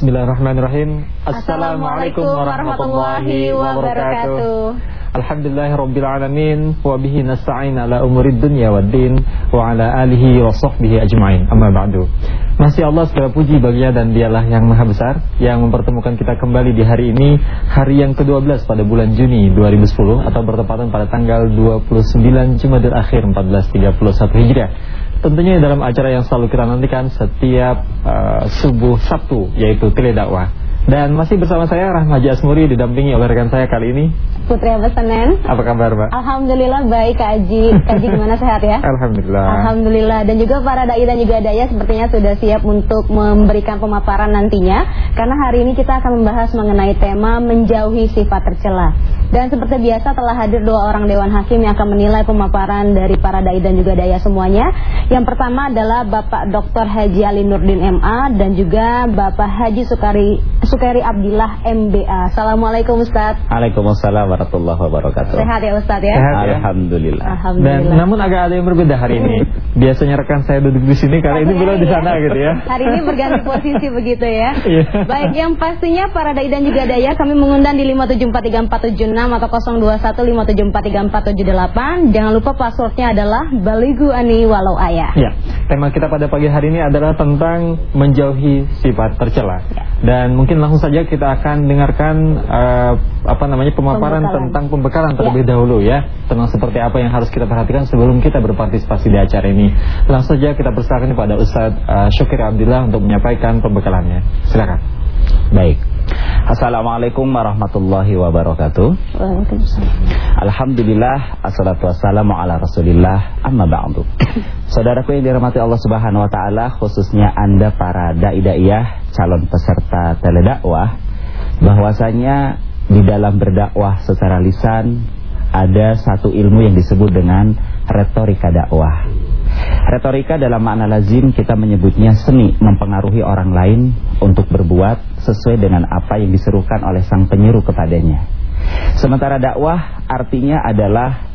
Bismillahirrahmanirrahim. Assalamualaikum warahmatullahi wabarakatuh. Alhamdulillahirrabbilalamin. Wa bihi nasta'in ala umurid dunya wa din Wa ala alihi wa sahbihi ajma'in. Amma ba'du. Masih Allah segala puji baginya dan dialah yang maha besar Yang mempertemukan kita kembali di hari ini Hari yang ke-12 pada bulan Juni 2010 Atau bertepatan pada tanggal 29 Jumadil Akhir 1431 Hijriah Tentunya dalam acara yang selalu kita nantikan setiap uh, subuh Sabtu yaitu Dakwah. Dan masih bersama saya Rahmaji Asmuri didampingi oleh rekan saya kali ini Putri Abasenen Apa kabar Mbak? Alhamdulillah baik Kak Aji Kak Aji gimana sehat ya? Alhamdulillah Alhamdulillah Dan juga para da'i dan juga daya sepertinya sudah siap untuk memberikan pemaparan nantinya Karena hari ini kita akan membahas mengenai tema menjauhi sifat tercela dan seperti biasa telah hadir dua orang Dewan Hakim yang akan menilai pemaparan dari para dai dan juga daya semuanya. Yang pertama adalah Bapak Dr. Haji Ali Nurdin MA dan juga Bapak Haji Sukari Sukari Abdillah MBA. Assalamualaikum Ustaz. Waalaikumsalam warahmatullahi wabarakatuh. Sehat ya Ustaz ya? Sehat ya? Alhamdulillah. Alhamdulillah. Dan namun agak ada yang berbeda hari ini. Biasanya rekan saya duduk di sini kali ini beliau di sana gitu ya. Hari ini berganti posisi begitu ya. Iya. Baik, yang pastinya para dai dan juga daya kami mengundang di 5743476 atau 0215743478. Jangan lupa passwordnya adalah Baligu Ani Walau Ayah. Ya, tema kita pada pagi hari ini adalah tentang menjauhi sifat tercela. Ya. Dan mungkin langsung saja kita akan dengarkan uh, apa namanya pemaparan Pembekalan. tentang pembekalan terlebih dahulu ya. Tentang seperti apa yang harus kita perhatikan sebelum kita berpartisipasi di acara ini. Langsung saja kita persilakan kepada Ustadz uh, Syukri Abdillah untuk menyampaikan pembekalannya. Silakan. Baik. Assalamualaikum warahmatullahi wabarakatuh. Waalaikumsalam. Alhamdulillah assalatu wassalamu ala Rasulillah amma ba'du. Saudaraku yang dirahmati Allah Subhanahu wa taala, khususnya Anda para dai daiyah, calon peserta teledakwah, bahwasanya di dalam berdakwah secara lisan ada satu ilmu yang disebut dengan retorika dakwah. Retorika dalam makna lazim kita menyebutnya seni mempengaruhi orang lain untuk berbuat sesuai dengan apa yang diserukan oleh sang penyeru kepadanya. Sementara dakwah artinya adalah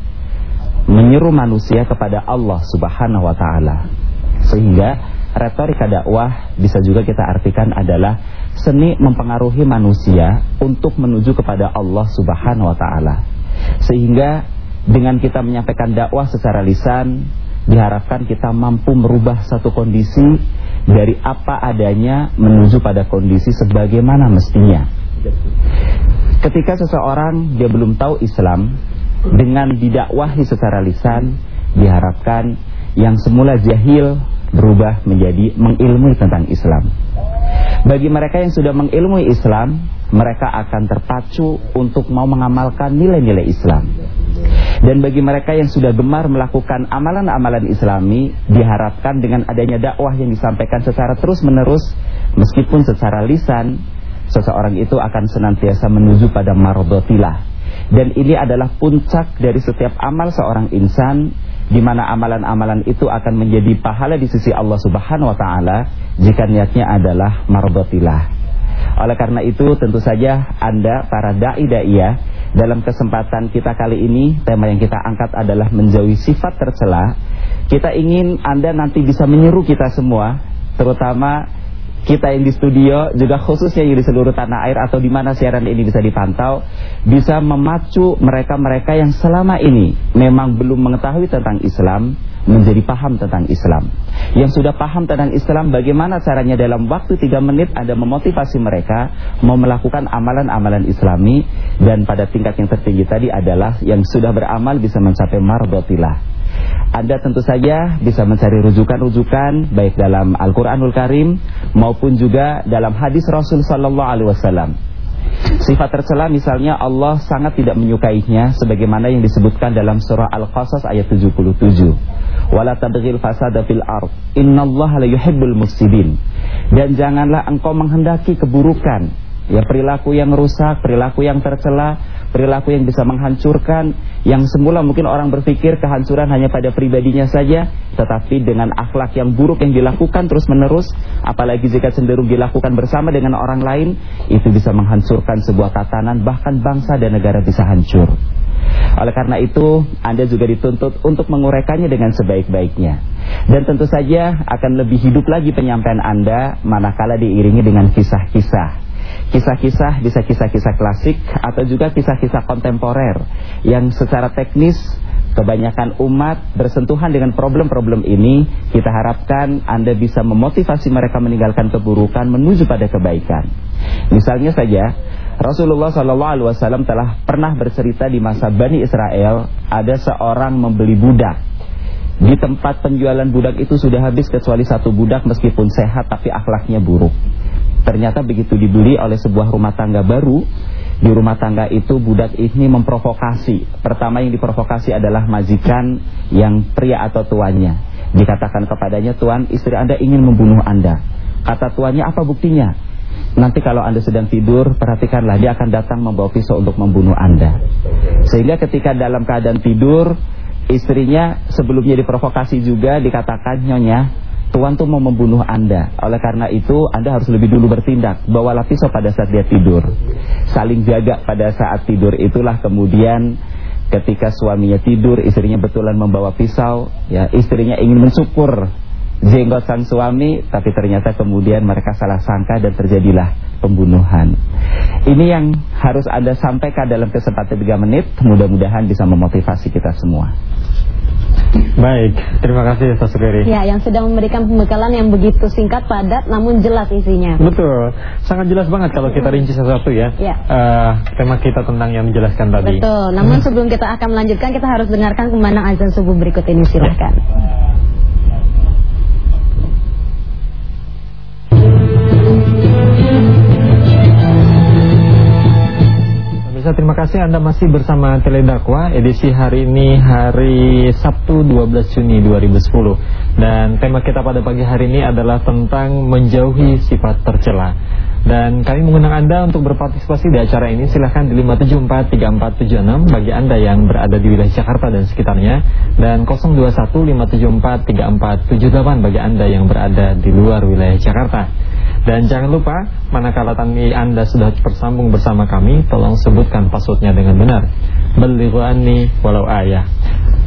menyeru manusia kepada Allah Subhanahu wa taala. Sehingga retorika dakwah bisa juga kita artikan adalah seni mempengaruhi manusia untuk menuju kepada Allah Subhanahu wa taala. Sehingga dengan kita menyampaikan dakwah secara lisan diharapkan kita mampu merubah satu kondisi dari apa adanya menuju pada kondisi sebagaimana mestinya. Ketika seseorang dia belum tahu Islam dengan didakwahi secara lisan diharapkan yang semula jahil berubah menjadi mengilmui tentang Islam. Bagi mereka yang sudah mengilmui Islam, mereka akan terpacu untuk mau mengamalkan nilai-nilai Islam. Dan bagi mereka yang sudah gemar melakukan amalan-amalan islami Diharapkan dengan adanya dakwah yang disampaikan secara terus-menerus Meskipun secara lisan Seseorang itu akan senantiasa menuju pada mardotilah Dan ini adalah puncak dari setiap amal seorang insan di mana amalan-amalan itu akan menjadi pahala di sisi Allah Subhanahu wa taala jika niatnya adalah mardotilah. Oleh karena itu tentu saja Anda para dai daiyah dalam kesempatan kita kali ini tema yang kita angkat adalah menjauhi sifat tercela. Kita ingin Anda nanti bisa menyeru kita semua terutama kita yang di studio juga khususnya yang di seluruh tanah air atau di mana siaran ini bisa dipantau bisa memacu mereka-mereka yang selama ini memang belum mengetahui tentang Islam menjadi paham tentang Islam. Yang sudah paham tentang Islam bagaimana caranya dalam waktu 3 menit Anda memotivasi mereka mau melakukan amalan-amalan Islami dan pada tingkat yang tertinggi tadi adalah yang sudah beramal bisa mencapai mardotilah. Anda tentu saja bisa mencari rujukan-rujukan baik dalam Al-Qur'anul Karim maupun juga dalam hadis Rasul sallallahu alaihi wasallam. Sifat tercela misalnya Allah sangat tidak menyukainya sebagaimana yang disebutkan dalam surah Al-Qasas ayat 77. Wala tabghil fasada fil ard. Innallaha la yuhibbul mufsidin. Dan janganlah engkau menghendaki keburukan, ya perilaku yang rusak, perilaku yang tercela, perilaku yang bisa menghancurkan, yang semula mungkin orang berpikir kehancuran hanya pada pribadinya saja, tetapi dengan akhlak yang buruk yang dilakukan terus-menerus, apalagi jika cenderung dilakukan bersama dengan orang lain, itu bisa menghancurkan sebuah tatanan, bahkan bangsa dan negara bisa hancur. Oleh karena itu, Anda juga dituntut untuk menguraikannya dengan sebaik-baiknya. Dan tentu saja akan lebih hidup lagi penyampaian Anda manakala diiringi dengan kisah-kisah. Kisah-kisah bisa kisah-kisah klasik atau juga kisah-kisah kontemporer yang secara teknis kebanyakan umat bersentuhan dengan problem-problem ini, kita harapkan Anda bisa memotivasi mereka meninggalkan keburukan menuju pada kebaikan. Misalnya saja, Rasulullah SAW telah pernah bercerita di masa Bani Israel, ada seorang membeli budak. Di tempat penjualan budak itu sudah habis kecuali satu budak meskipun sehat tapi akhlaknya buruk. Ternyata begitu dibeli oleh sebuah rumah tangga baru, di rumah tangga itu budak ini memprovokasi. Pertama yang diprovokasi adalah majikan yang pria atau tuannya. Dikatakan kepadanya, "Tuan, istri Anda ingin membunuh Anda." Kata tuannya, "Apa buktinya?" Nanti kalau Anda sedang tidur, perhatikanlah dia akan datang membawa pisau untuk membunuh Anda. Sehingga ketika dalam keadaan tidur, istrinya sebelumnya diprovokasi juga dikatakan, "Nyonya, Tuan tuh mau membunuh Anda. Oleh karena itu, Anda harus lebih dulu bertindak. Bawalah pisau pada saat dia tidur. Saling jaga pada saat tidur itulah kemudian ketika suaminya tidur, istrinya betulan membawa pisau, ya istrinya ingin mencukur jenggot sang suami, tapi ternyata kemudian mereka salah sangka dan terjadilah pembunuhan. Ini yang harus Anda sampaikan dalam kesempatan 3 menit, mudah-mudahan bisa memotivasi kita semua. Baik, terima kasih Ustaz Sugeri. Ya, yang sudah memberikan pembekalan yang begitu singkat, padat, namun jelas isinya. Betul, sangat jelas banget kalau kita rinci sesuatu ya. ya. Uh, tema kita tentang yang menjelaskan tadi. Betul, namun sebelum kita akan melanjutkan, kita harus dengarkan ke mana azan subuh berikut ini, silahkan. Ya. Pemirsa terima kasih. Anda masih bersama Teledakwa edisi hari ini hari Sabtu 12 Juni 2010 dan tema kita pada pagi hari ini adalah tentang menjauhi sifat tercela dan kami mengundang Anda untuk berpartisipasi di acara ini silahkan di 5743476 bagi Anda yang berada di wilayah Jakarta dan sekitarnya dan 0215743478 bagi Anda yang berada di luar wilayah Jakarta dan jangan lupa, manakala tadi Anda sudah tersambung bersama kami, tolong sebutkan passwordnya dengan benar. Belighani walau ayah.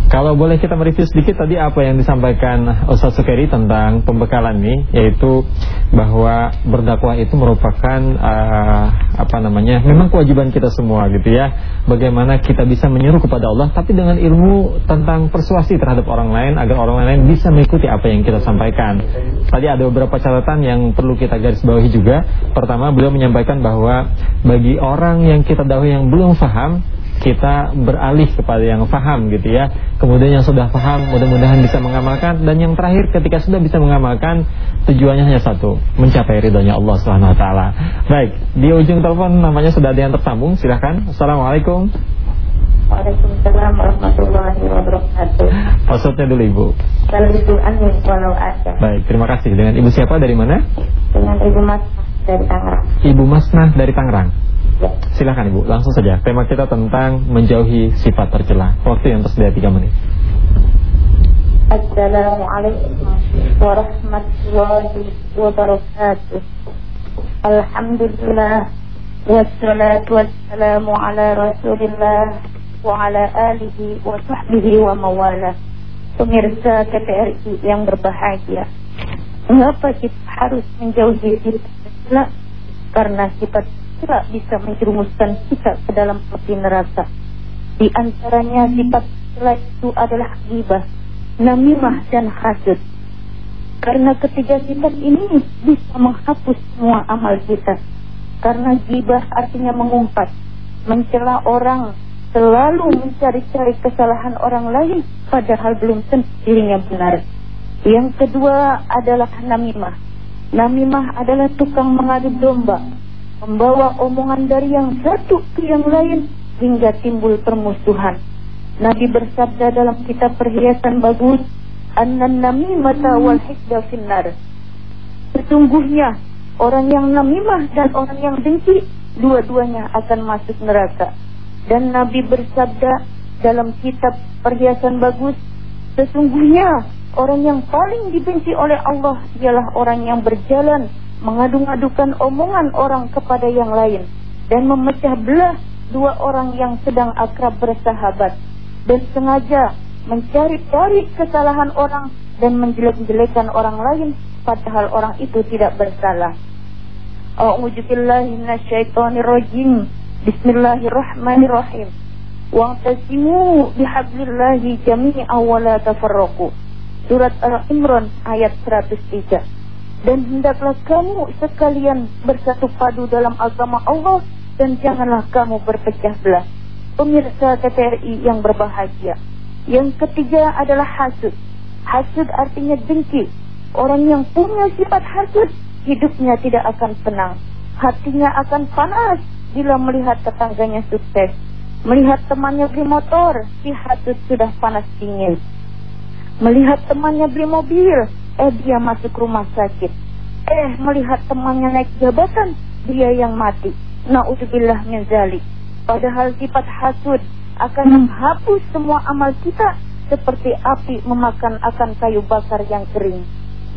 Kalau boleh kita mereview sedikit tadi apa yang disampaikan Ustaz Sukeri tentang pembekalan ini yaitu bahwa berdakwah itu merupakan uh, apa namanya memang kewajiban kita semua gitu ya. Bagaimana kita bisa menyeru kepada Allah tapi dengan ilmu tentang persuasi terhadap orang lain agar orang lain bisa mengikuti apa yang kita sampaikan. Tadi ada beberapa catatan yang perlu kita garis bawahi juga. Pertama beliau menyampaikan bahwa bagi orang yang kita dakwah yang belum faham kita beralih kepada yang faham gitu ya. Kemudian yang sudah paham mudah-mudahan bisa mengamalkan dan yang terakhir ketika sudah bisa mengamalkan tujuannya hanya satu, mencapai ridhonya Allah Subhanahu wa taala. Baik, di ujung telepon namanya sudah ada yang tersambung, silahkan. Assalamualaikum. Waalaikumsalam warahmatullahi wabarakatuh. Maksudnya dulu Ibu. walau ada. Baik, terima kasih. Dengan Ibu siapa dari mana? Dengan Ibu Mas dari Tangerang. Ibu Masnah dari Tangerang. Silahkan Ibu, langsung saja. Tema kita tentang menjauhi sifat tercela. Waktu yang tersedia 3 menit. Assalamualaikum warahmatullahi wabarakatuh. Alhamdulillah wassalatu wassalamu ala Rasulillah wa ala alihi wa sahbihi wa mawala. Pemirsa KPRI yang berbahagia. Mengapa kita harus menjauhi sifat tercela? Karena sifat tidak bisa menjerumuskan kita ke dalam api neraka. Di antaranya sifat selain itu adalah ghibah, namimah dan hasud. Karena ketiga sifat ini bisa menghapus semua amal kita. Karena ghibah artinya mengumpat, mencela orang, selalu mencari-cari kesalahan orang lain padahal belum tentu dirinya benar. Yang kedua adalah namimah. Namimah adalah tukang mengadu domba, membawa omongan dari yang satu ke yang lain hingga timbul permusuhan. Nabi bersabda dalam kitab perhiasan bagus, "Annan namimata wal hikda finnar." Sesungguhnya orang yang namimah dan orang yang dengki dua-duanya akan masuk neraka. Dan Nabi bersabda dalam kitab perhiasan bagus, sesungguhnya orang yang paling dibenci oleh Allah ialah orang yang berjalan mengadu-ngadukan omongan orang kepada yang lain dan memecah belah dua orang yang sedang akrab bersahabat dan sengaja mencari-cari kesalahan orang dan menjelek-jelekan orang lain padahal orang itu tidak bersalah. Minasyaitonirrajim. Bismillahirrahmanirrahim. Wa'tasimu bihablillahi jami'an wa la. Surat Al-Imran ayat 103. Dan hendaklah kamu sekalian bersatu padu dalam agama Allah dan janganlah kamu berpecah belah. Pemirsa TTRI yang berbahagia. Yang ketiga adalah hasud. Hasud artinya dengki. Orang yang punya sifat hasud hidupnya tidak akan tenang. Hatinya akan panas bila melihat tetangganya sukses. Melihat temannya beli motor, si hasud sudah panas dingin. Melihat temannya beli mobil, eh dia masuk rumah sakit. Eh melihat temannya naik jabatan, dia yang mati. Na'udzubillah min zalik. Padahal sifat hasud akan menghapus semua amal kita seperti api memakan akan kayu bakar yang kering.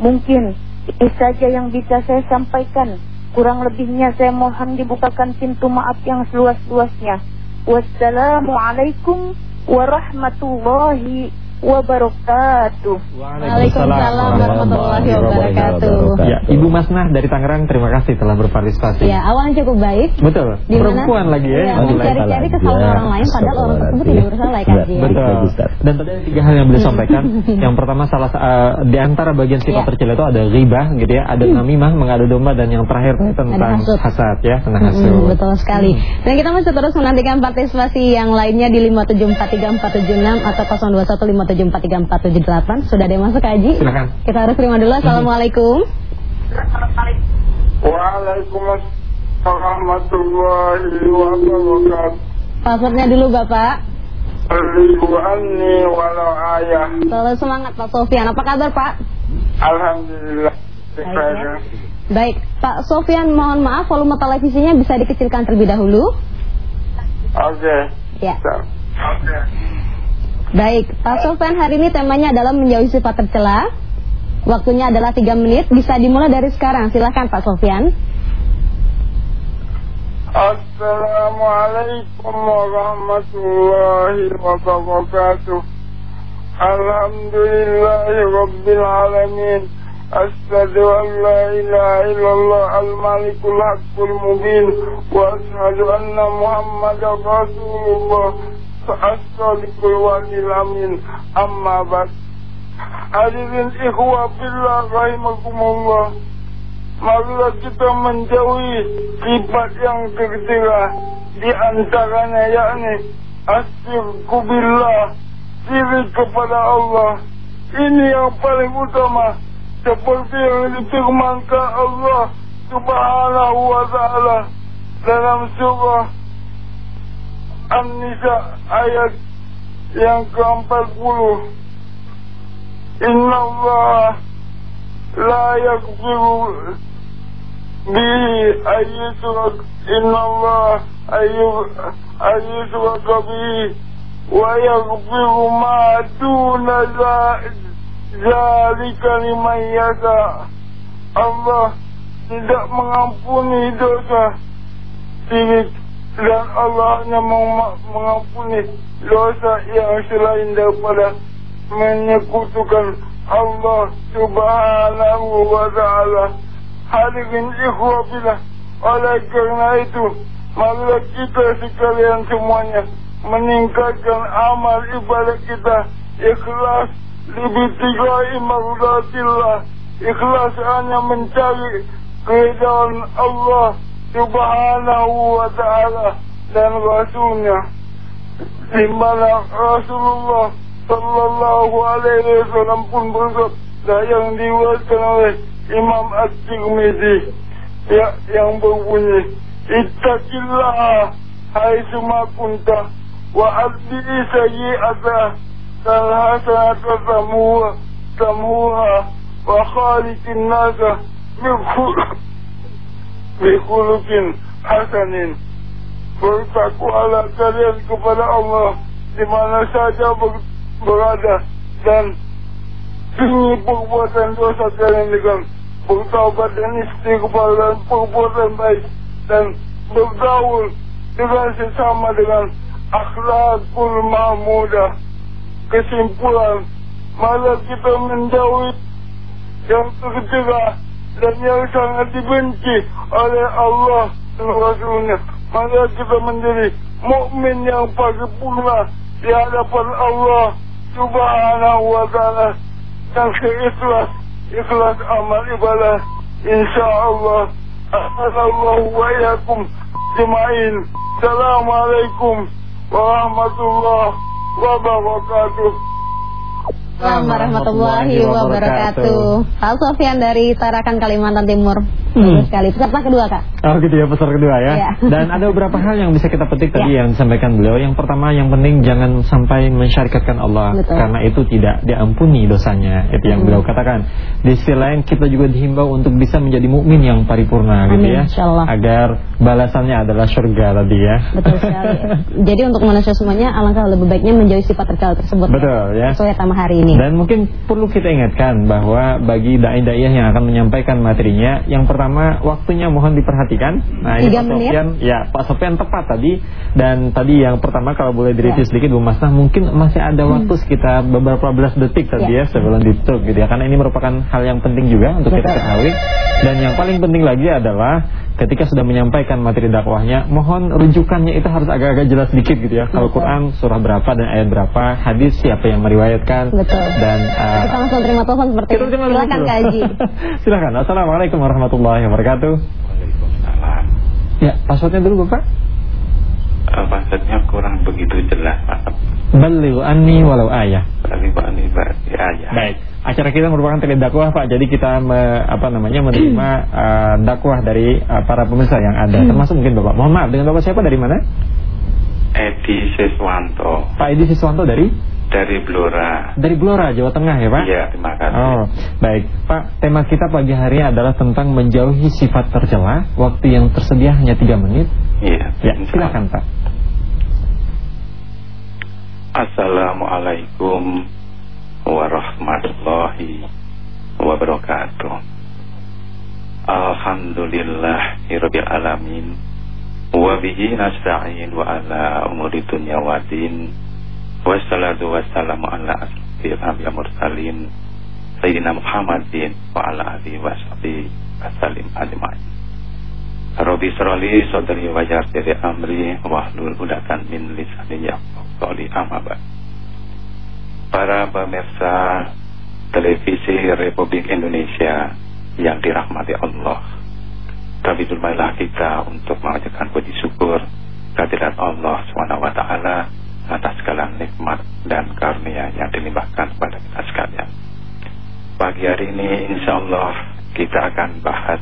Mungkin ini saja yang bisa saya sampaikan. Kurang lebihnya saya mohon dibukakan pintu maaf yang seluas-luasnya. Wassalamualaikum warahmatullahi wabarakatuh. Waalaikumsalam warahmatullahi wabarakatuh. Ya, Ibu Masnah dari Tangerang terima kasih telah berpartisipasi. Ya, awalnya cukup baik. Betul. Di mana? Perempuan lagi ya. Ya, dinilai mencari-cari salah. kesalahan Ya, orang lain padahal orang tersebut tidak bersalah ya Ya, Kak Ji, ya. betul. Dan tadi ada tiga hal yang beliau sampaikan. yang pertama salah uh, di antara bagian sifat Ya. tercela itu ada ghibah gitu ya, ada namimah mengadu domba dan yang terakhir tentang hasud. hasad ya, tentang Hmm, hasud. betul sekali. Dan kita masih terus menantikan partisipasi yang lainnya di 5743476 atau 0215743478. Sudah ada yang masuk Haji? Silakan. Kita harus terima dulu. Assalamualaikum. Waalaikumsalam warahmatullahi wabarakatuh. Passwordnya dulu Bapak. Ribu anni walau ayah. Selalu semangat Pak Sofian. Apa kabar Pak? Alhamdulillah. Baik, ya. Baik, Pak Sofian mohon maaf volume televisinya bisa dikecilkan terlebih dahulu. Oke. Ya. Oke. Baik, Pak Sofian hari ini temanya adalah menjauhi sifat tercela. Waktunya adalah 3 menit, bisa dimulai dari sekarang. Silahkan Pak Sofian. Assalamualaikum warahmatullahi wabarakatuh. Alhamdulillahi rabbil alamin. Asyhadu la ilaha illallah al-malikul haqqul mubin wa asyhadu anna muhammadar rasulullah as-sadiqul wa'dil amin. Amma ba'd. Hadirin ikhwah billah rahimakumullah. Marilah kita menjauhi sifat yang tercela di antaranya yakni asyirku billah diri kepada Allah. Ini yang paling utama seperti yang difirmankan Allah Subhanahu wa taala dalam surah Amnisa ayat yang ke-40 Inna Allah la yakfiru bi ayyusrak Inna Allah ayyusrak bi wa yakfiru ma duna zalika liman yasa Allah tidak mengampuni dosa. Sirik dan Allah hanya mengampuni dosa yang selain daripada menyekutukan Allah subhanahu wa ta'ala. Hadirin ikhwafilah oleh karena itu marilah kita sekalian semuanya meningkatkan amal ibadah kita. Ikhlas lebih tiga imarulatillah ikhlas hanya mencari keridhaan Allah subhanahu wa ta'ala dan Rasulnya. Di mana Rasulullah sallallahu alaihi wasallam pun bersabda yang diwakilkan oleh Imam At-Tirmidzi ya, yang berbunyi Ittaqillah hai suma kunta wa adbi sayyi'ata kal hasanata tamuha tamuha wa khaliqin nasa bikhuluqin hasanin bertakwalah kalian kepada Allah di mana saja ber, berada dan tinggi perbuatan dosa kalian dengan bertaubat dan istighfar dan perbuatan baik dan bergaul juga sesama dengan akhlakul mahmudah. Kesimpulan, malah kita menjauhi yang tercela dan yang sangat dibenci oleh Allah dan Rasulnya. Maka kita menjadi mukmin yang paripurna di hadapan Allah Subhanahu wa taala dan seikhlas ikhlas amal ibadah insyaallah Assalamualaikum wa jemain. Assalamualaikum warahmatullahi wabarakatuh. Assalamualaikum warahmatullahi wabarakatuh. Pak Sofian dari Tarakan Kalimantan Timur. Hmm. sekali. Peserta kedua kak. Oh gitu ya peserta kedua ya. ya. Dan ada beberapa hal yang bisa kita petik tadi ya. yang disampaikan beliau. Yang pertama yang penting jangan sampai mensyarikatkan Allah Betul. karena itu tidak diampuni dosanya. Itu yang hmm. beliau katakan. Di sisi lain kita juga dihimbau untuk bisa menjadi mukmin yang paripurna Amin, gitu ya. Insyaallah. Agar balasannya adalah surga tadi ya. Betul sekali. Jadi untuk manusia semuanya alangkah lebih baiknya menjauhi sifat tercela tersebut. Betul ya. ya. Sesuai tema hari ini. Dan mungkin perlu kita ingatkan bahwa bagi dai-dai yang akan menyampaikan materinya, yang pertama waktunya mohon diperhatikan. Nah, ini Pak Sofian, ya Pak Sofian tepat tadi. Dan tadi yang pertama kalau boleh direview ya. sedikit Bu Masna, mungkin masih ada hmm. waktu sekitar beberapa belas detik tadi ya, ya sebelum ditutup gitu ya. Karena ini merupakan hal yang penting juga untuk Betul. kita ketahui. Dan yang paling penting lagi adalah ketika sudah menyampaikan materi dakwahnya, mohon rujukannya itu harus agak-agak jelas sedikit gitu ya. Kalau Quran surah berapa dan ayat berapa, hadis siapa yang meriwayatkan Betul. dan uh, kita langsung terima telepon seperti itu. Silakan kaji. Silakan. Assalamualaikum warahmatullahi wabarakatuh. Waalaikumsalam. Ya, passwordnya dulu Bapak. Uh, passwordnya kurang begitu jelas, Pak. Anni walau ayah. Baligh anni ayah. Baik acara kita merupakan tele dakwah Pak. Jadi kita me, apa namanya menerima uh, dakwah dari uh, para pemirsa yang ada. Hmm. Termasuk mungkin Bapak. Mohon maaf dengan Bapak siapa dari mana? Edi Siswanto. Pak Edi Siswanto dari? Dari Blora. Dari Blora, Jawa Tengah ya Pak? Iya, terima kasih. Oh, baik. Pak, tema kita pagi hari adalah tentang menjauhi sifat tercela. Waktu yang tersedia hanya 3 menit. Iya. Ya, silakan Pak. Assalamualaikum warahmatullahi wabarakatuh. Alhamdulillahirabbil alamin wa bihi nasta'in wa ala umuri dunya waddin wassalatu wassalamu ala asrofil anbiya mursalin. Sayyidina Muhammadin wa ala alihi wa sahbihi wasallim ajma'in. Rabbi srali sadri wa yassir amri wahlul 'uqdatam min lisani yafqahu ba'd para pemirsa televisi Republik Indonesia yang dirahmati Allah. Kami bermailah kita untuk mengajarkan puji syukur kehadirat Allah SWT atas segala nikmat dan karunia yang dilimpahkan kepada kita sekalian. Pagi hari ini insya Allah kita akan bahas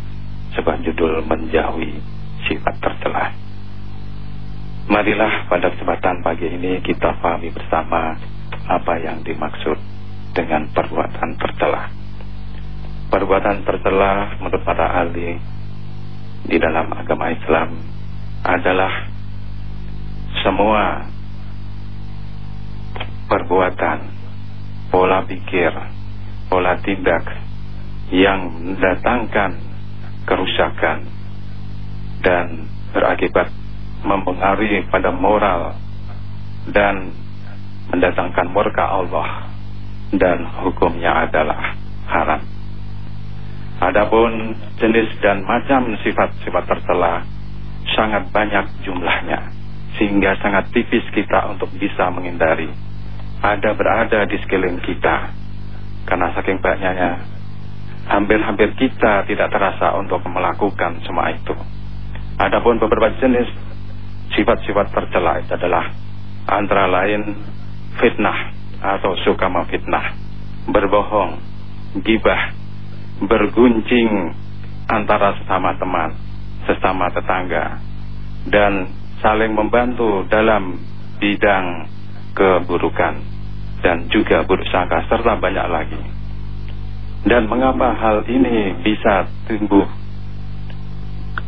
sebuah judul menjauhi sifat tercelah. Marilah pada kesempatan pagi ini kita pahami bersama apa yang dimaksud dengan perbuatan tercela. Perbuatan tercela menurut para ahli di dalam agama Islam adalah semua perbuatan, pola pikir, pola tindak yang mendatangkan kerusakan dan berakibat mempengaruhi pada moral dan mendatangkan murka Allah dan hukumnya adalah haram. Adapun jenis dan macam sifat-sifat tercela sangat banyak jumlahnya sehingga sangat tipis kita untuk bisa menghindari ada berada di sekeliling kita karena saking banyaknya hampir-hampir kita tidak terasa untuk melakukan semua itu. Adapun beberapa jenis sifat-sifat tercela itu adalah antara lain fitnah atau suka memfitnah, berbohong, gibah, berguncing antara sesama teman, sesama tetangga, dan saling membantu dalam bidang keburukan dan juga buruk sangka serta banyak lagi. Dan mengapa hal ini bisa tumbuh?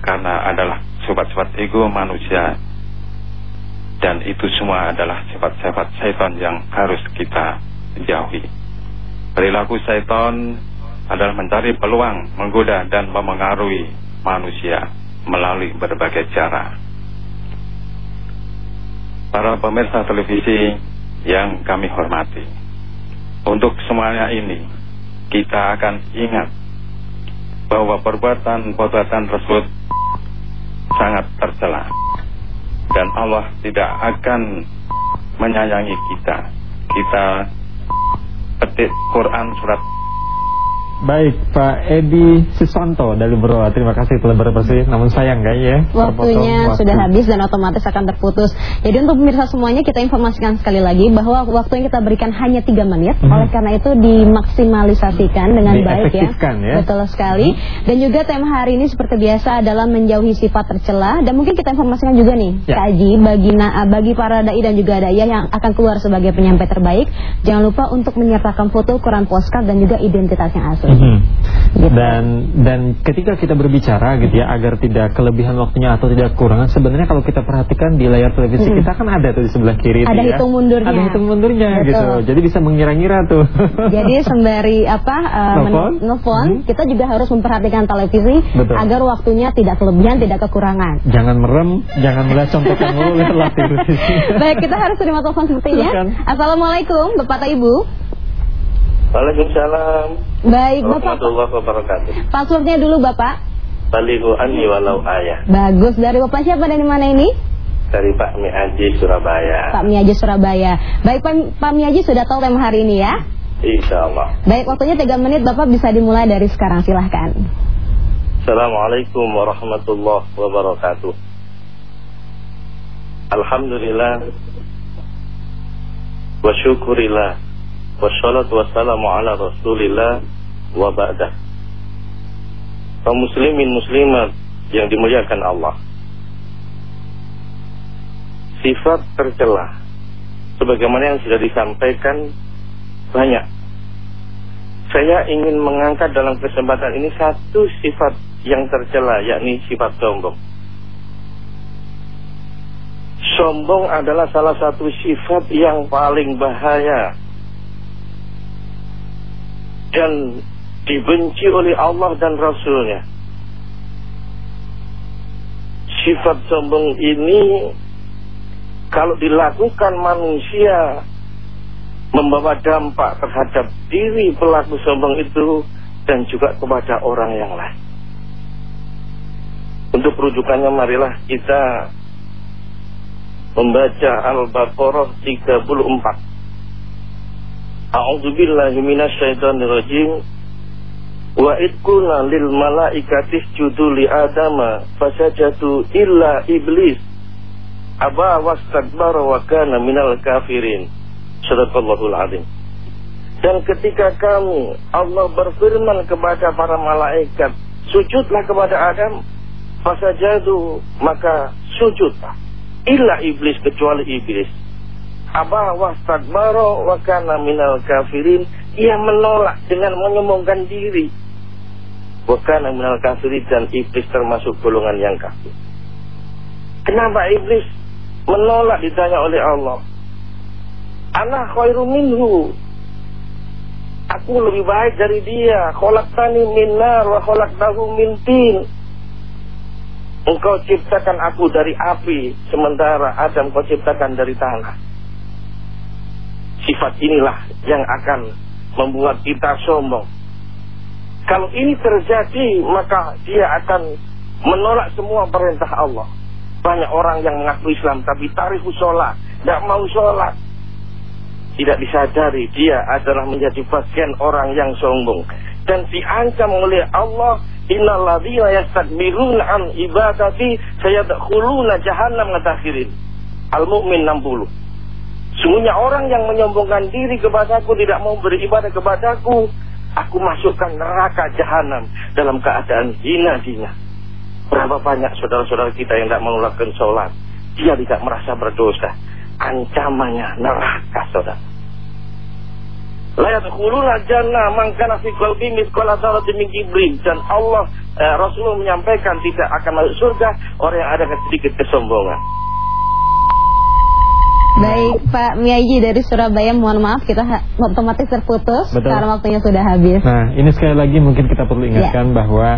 Karena adalah sobat-sobat ego manusia dan itu semua adalah sifat-sifat syaitan yang harus kita jauhi. Perilaku syaitan adalah mencari peluang, menggoda dan memengaruhi manusia melalui berbagai cara. para pemirsa televisi yang kami hormati. Untuk semuanya ini, kita akan ingat bahwa perbuatan-perbuatan tersebut sangat tercela dan Allah tidak akan menyayangi kita. Kita petik Quran surat Baik, Pak Edi Siswanto dari Beroa. Terima kasih telah berbersih. Namun sayang kan ya. Waktunya waktu. sudah habis dan otomatis akan terputus. Jadi untuk pemirsa semuanya kita informasikan sekali lagi bahwa waktu yang kita berikan hanya 3 menit. Hmm. Oleh karena itu dimaksimalisasikan dengan baik ya. ya. Betul sekali. Hmm. Dan juga tema hari ini seperti biasa adalah menjauhi sifat tercela dan mungkin kita informasikan juga nih, ya. Kaji bagi na, bagi para dai dan juga daya yang akan keluar sebagai penyampai terbaik, jangan lupa untuk menyertakan foto, ukuran postcard dan juga identitas yang asli. -hmm. gitu. Dan dan ketika kita berbicara gitu ya agar tidak kelebihan waktunya atau tidak kurangan sebenarnya kalau kita perhatikan di layar televisi -hmm. kita kan ada tuh di sebelah kiri ada ya. hitung mundurnya. Ada hitung mundurnya Betul. gitu. Jadi bisa mengira-ngira tuh. Jadi sembari apa uh, ngephone -hmm. kita juga harus memperhatikan televisi Betul. agar waktunya tidak kelebihan tidak kekurangan. Jangan merem, jangan melihat contohkan mulu lihat televisi. Baik, kita harus terima telepon sepertinya. Assalamualaikum Bapak Ibu. Waalaikumsalam. Baik, Bapak. Warahmatullahi wabarakatuh. Passwordnya dulu, Bapak. Balihu anni walau ayah. Bagus. Dari Bapak siapa dari mana ini? Dari Pak Miaji Surabaya. Pak Miaji Surabaya. Baik, Pak, Pak Miaji sudah tahu tema hari ini ya? Insya Allah. Baik, waktunya 3 menit Bapak bisa dimulai dari sekarang. Silahkan. Assalamualaikum warahmatullahi wabarakatuh. Alhamdulillah. Wa syukurillah Wassalatu wassalamu ala rasulillah wa ba'dah. Kaum muslimin muslimat yang dimuliakan Allah. Sifat tercela. Sebagaimana yang sudah disampaikan Banyak. Saya ingin mengangkat dalam kesempatan ini Satu sifat yang tercela Yakni sifat sombong. Sombong adalah salah satu sifat yang paling bahaya dan dibenci oleh Allah dan Rasulnya. Sifat sombong ini kalau dilakukan manusia membawa dampak terhadap diri pelaku sombong itu dan juga kepada orang yang lain. Untuk rujukannya marilah kita membaca Al-Baqarah 34. A'udzu billahi minasyaitonir rajim. Wa idqulna lil malaikati isjudu li adama fasajadu illa iblis aba wastakbara wa kana minal kafirin. Sadaqallahul azim. Dan ketika kami Allah berfirman kepada para malaikat, sujudlah kepada Adam, fasajadu maka sujudlah. Illa iblis kecuali iblis Aba wastakbaro wa kana minal kafirin. Ia menolak dengan menyombongkan diri. Wa kana minal kafirin dan iblis termasuk golongan yang kafir. Kenapa iblis menolak ditanya oleh Allah? Ana khairu minhu. Aku lebih baik dari dia. Khalaqtani min nar wa khalaqtahu min tin. Engkau ciptakan aku dari api, sementara Adam kau ciptakan dari tanah. Sifat inilah yang akan membuat kita sombong. Kalau ini terjadi, maka dia akan menolak semua perintah Allah. Banyak orang yang mengaku Islam, tapi tarif sholat, tidak mau sholat. Tidak disadari dia adalah menjadi bagian orang yang sombong. Dan diancam oleh Allah, Innalladzina yastakbiruna an ibadati sayadkhuluna jahannam ngadakhirin. Al-Mu'min 60. Sungguhnya orang yang menyombongkan diri kepadaku tidak mau beribadah kepadaku, aku masukkan neraka jahanam dalam keadaan hina-hina. Berapa banyak saudara-saudara kita yang tidak melakukan sholat, dia tidak merasa berdosa. Ancamannya neraka, saudara. Layat khuluna jannah mangkana fi qalbi mithqala dzarratin min kibrin dan Allah eh, Rasulullah menyampaikan tidak akan masuk surga orang yang ada sedikit kesombongan. Baik Pak Miyaji dari Surabaya mohon maaf kita otomatis terputus Betul. karena waktunya sudah habis. Nah ini sekali lagi mungkin kita perlu ingatkan ya. bahwa